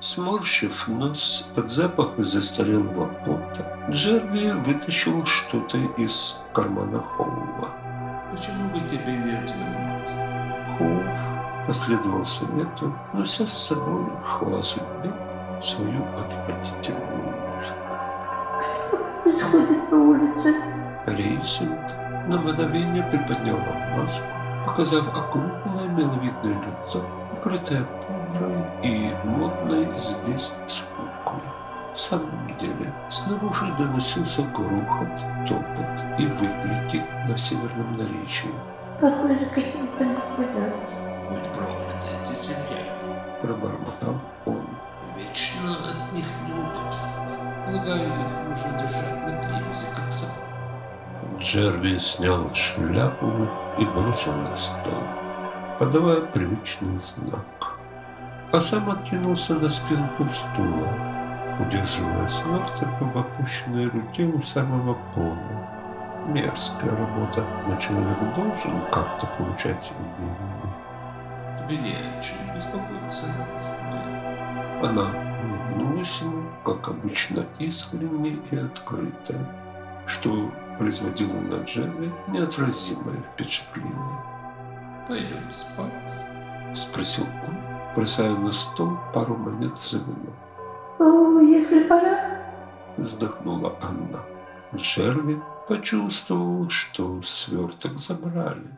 Сморщив нос от запаха застарелого пота, Джерви вытащил что-то из кармана Хоува. Почему бы тебе не отвернуть? Хоув последовал совету, нося с собой, хвала судьбе, свою отвратительную Что происходит на улице? Рейсент на мгновение приподнял маску, показав округлое миловидное лицо, покрытое пудрой и модной здесь скукой. В самом деле, снаружи доносился грохот, топот и выкрики на северном наречии. Похоже, какие-то. Будь проклята эти земляне. Пробормотал он. Вечно от них неудобства. Полагаю, их нужно держать на привязи, как собак. Джерви снял шляпу и бросил на стол, подавая привычный знак. А сам откинулся на спинку стула, удерживая сверток в опущенной руке у самого пола. Мерзкая работа, но человек должен как-то получать деньги. Тебе не о чем беспокоиться. Она улыбнулась ему, как обычно, искренне и открыто, что производило на Джерри неотразимое впечатление. Пойдем спать. Спросил он, бросая на стол пару монет сыну. О, если пора, Вздохнула Анна. Джерви почувствовал, что сверток забрали.